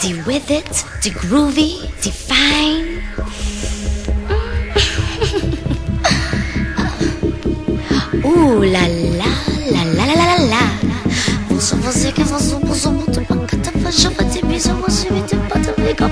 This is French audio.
de with it, de groovy, de fine. Ooh la la la la la la la. Você você que muito para pata fica